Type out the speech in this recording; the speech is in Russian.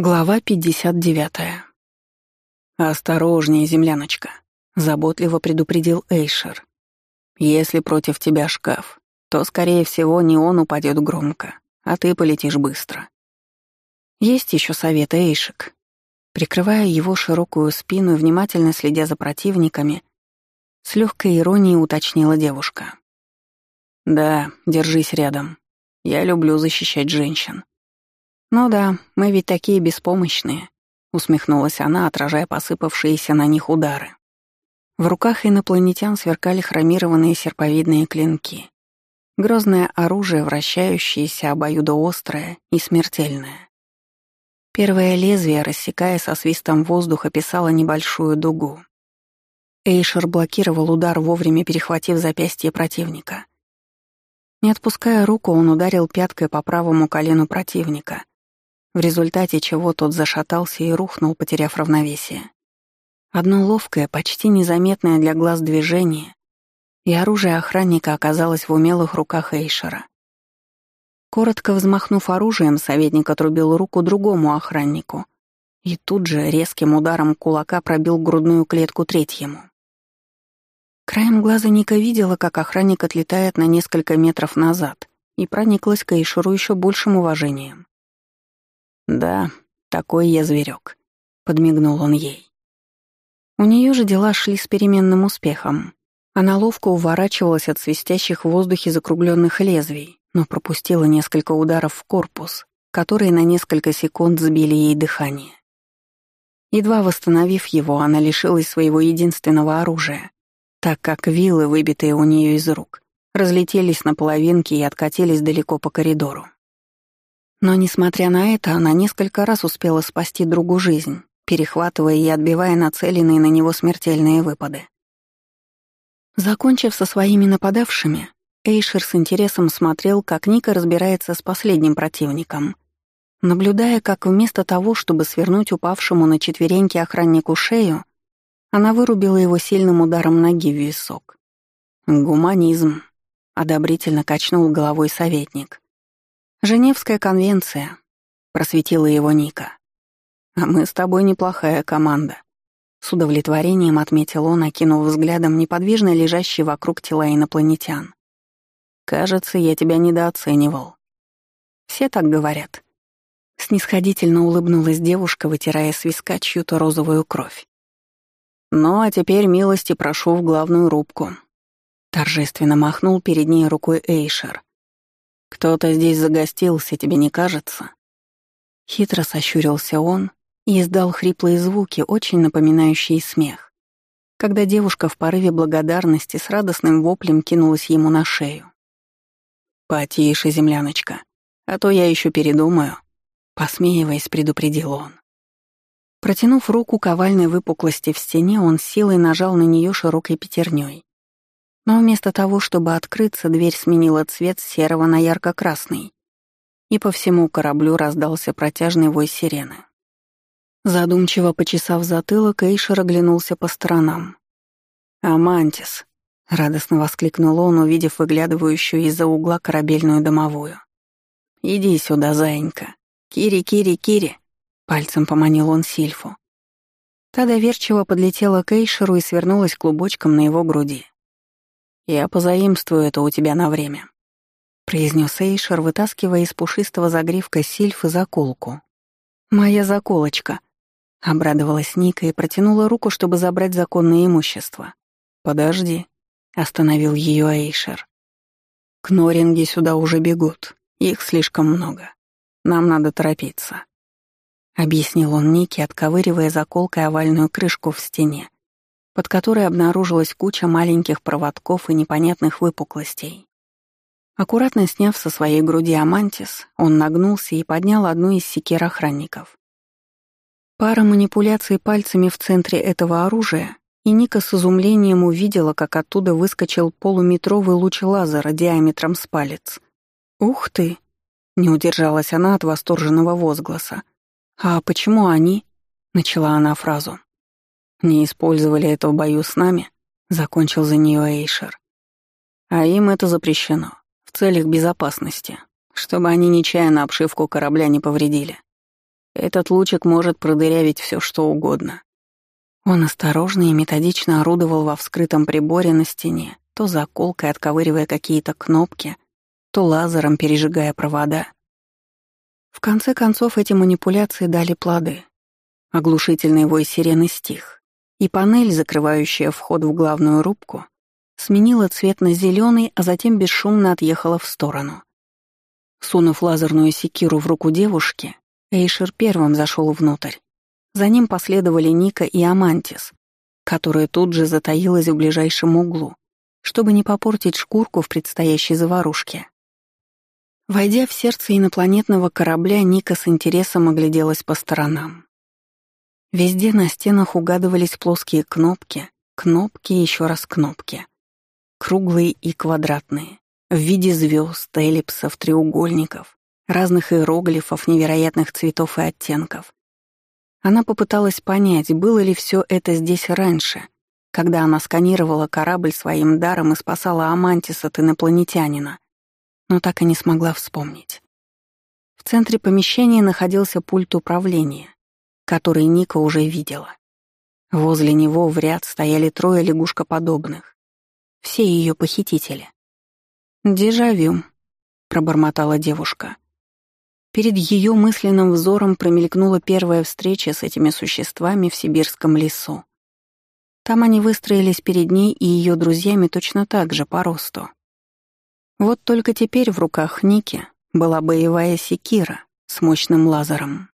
Глава 59. «Осторожнее, земляночка», — заботливо предупредил Эйшер. «Если против тебя шкаф, то, скорее всего, не он упадет громко, а ты полетишь быстро». Есть еще совет Эйшек. Прикрывая его широкую спину и внимательно следя за противниками, с легкой иронией уточнила девушка. «Да, держись рядом. Я люблю защищать женщин. «Ну да, мы ведь такие беспомощные», — усмехнулась она, отражая посыпавшиеся на них удары. В руках инопланетян сверкали хромированные серповидные клинки. Грозное оружие, вращающееся обоюдоострое и смертельное. Первое лезвие, рассекая со свистом воздух, описало небольшую дугу. Эйшер блокировал удар, вовремя перехватив запястье противника. Не отпуская руку, он ударил пяткой по правому колену противника, в результате чего тот зашатался и рухнул, потеряв равновесие. Одно ловкое, почти незаметное для глаз движение, и оружие охранника оказалось в умелых руках Эйшера. Коротко взмахнув оружием, советник отрубил руку другому охраннику и тут же резким ударом кулака пробил грудную клетку третьему. Краем глаза Ника видела, как охранник отлетает на несколько метров назад и прониклась к Эйшеру еще большим уважением. «Да, такой я зверек», — подмигнул он ей. У нее же дела шли с переменным успехом. Она ловко уворачивалась от свистящих в воздухе закругленных лезвий, но пропустила несколько ударов в корпус, которые на несколько секунд сбили ей дыхание. Едва восстановив его, она лишилась своего единственного оружия, так как вилы, выбитые у нее из рук, разлетелись на половинки и откатились далеко по коридору. Но, несмотря на это, она несколько раз успела спасти другу жизнь, перехватывая и отбивая нацеленные на него смертельные выпады. Закончив со своими нападавшими, Эйшер с интересом смотрел, как Ника разбирается с последним противником, наблюдая, как вместо того, чтобы свернуть упавшему на четвереньки охраннику шею, она вырубила его сильным ударом ноги в висок. «Гуманизм», — одобрительно качнул головой советник. «Женевская конвенция», — просветила его Ника. «А мы с тобой неплохая команда», — с удовлетворением отметил он, окинув взглядом неподвижно лежащие вокруг тела инопланетян. «Кажется, я тебя недооценивал». «Все так говорят». Снисходительно улыбнулась девушка, вытирая с виска чью-то розовую кровь. «Ну, а теперь милости прошу в главную рубку». Торжественно махнул перед ней рукой Эйшер, «Кто-то здесь загостился, тебе не кажется?» Хитро сощурился он и издал хриплые звуки, очень напоминающие смех, когда девушка в порыве благодарности с радостным воплем кинулась ему на шею. «Потише, земляночка, а то я еще передумаю», — посмеиваясь, предупредил он. Протянув руку к овальной выпуклости в стене, он силой нажал на нее широкой пятерней. Но вместо того, чтобы открыться, дверь сменила цвет с серого на ярко-красный. И по всему кораблю раздался протяжный вой сирены. Задумчиво почесав затылок, Эйшер оглянулся по сторонам. «Амантис!» — радостно воскликнул он, увидев выглядывающую из-за угла корабельную домовую. «Иди сюда, заинька! Кири, Кири, Кири!» — пальцем поманил он Сильфу. Та доверчиво подлетела к Эйшеру и свернулась клубочком на его груди. «Я позаимствую это у тебя на время», — произнес Эйшер, вытаскивая из пушистого загривка сильфы заколку. «Моя заколочка», — обрадовалась Ника и протянула руку, чтобы забрать законное имущество. «Подожди», — остановил ее Эйшер. «Кноринги сюда уже бегут, их слишком много. Нам надо торопиться», — объяснил он Нике, отковыривая заколкой овальную крышку в стене под которой обнаружилась куча маленьких проводков и непонятных выпуклостей. Аккуратно сняв со своей груди амантис, он нагнулся и поднял одну из секир охранников. Пара манипуляций пальцами в центре этого оружия, и Ника с изумлением увидела, как оттуда выскочил полуметровый луч лазера диаметром с палец. «Ух ты!» — не удержалась она от восторженного возгласа. «А почему они?» — начала она фразу. Не использовали это в бою с нами, закончил за нее Эйшер. А им это запрещено, в целях безопасности, чтобы они нечаянно обшивку корабля не повредили. Этот лучик может продырявить все, что угодно. Он осторожно и методично орудовал во вскрытом приборе на стене, то заколкой отковыривая какие-то кнопки, то лазером пережигая провода. В конце концов, эти манипуляции дали плоды. Оглушительный вой сирены стих, и панель, закрывающая вход в главную рубку, сменила цвет на зеленый, а затем бесшумно отъехала в сторону. Сунув лазерную секиру в руку девушки, Эйшер первым зашел внутрь. За ним последовали Ника и Амантис, которая тут же затаилась в ближайшем углу, чтобы не попортить шкурку в предстоящей заварушке. Войдя в сердце инопланетного корабля, Ника с интересом огляделась по сторонам. Везде на стенах угадывались плоские кнопки, кнопки и еще раз кнопки. Круглые и квадратные, в виде звезд, эллипсов, треугольников, разных иероглифов невероятных цветов и оттенков. Она попыталась понять, было ли все это здесь раньше, когда она сканировала корабль своим даром и спасала Амантис от инопланетянина, но так и не смогла вспомнить. В центре помещения находился пульт управления, который Ника уже видела. Возле него в ряд стояли трое лягушкоподобных. Все ее похитители. «Дежавю», — пробормотала девушка. Перед ее мысленным взором промелькнула первая встреча с этими существами в сибирском лесу. Там они выстроились перед ней и ее друзьями точно так же по росту. Вот только теперь в руках Ники была боевая секира с мощным лазером.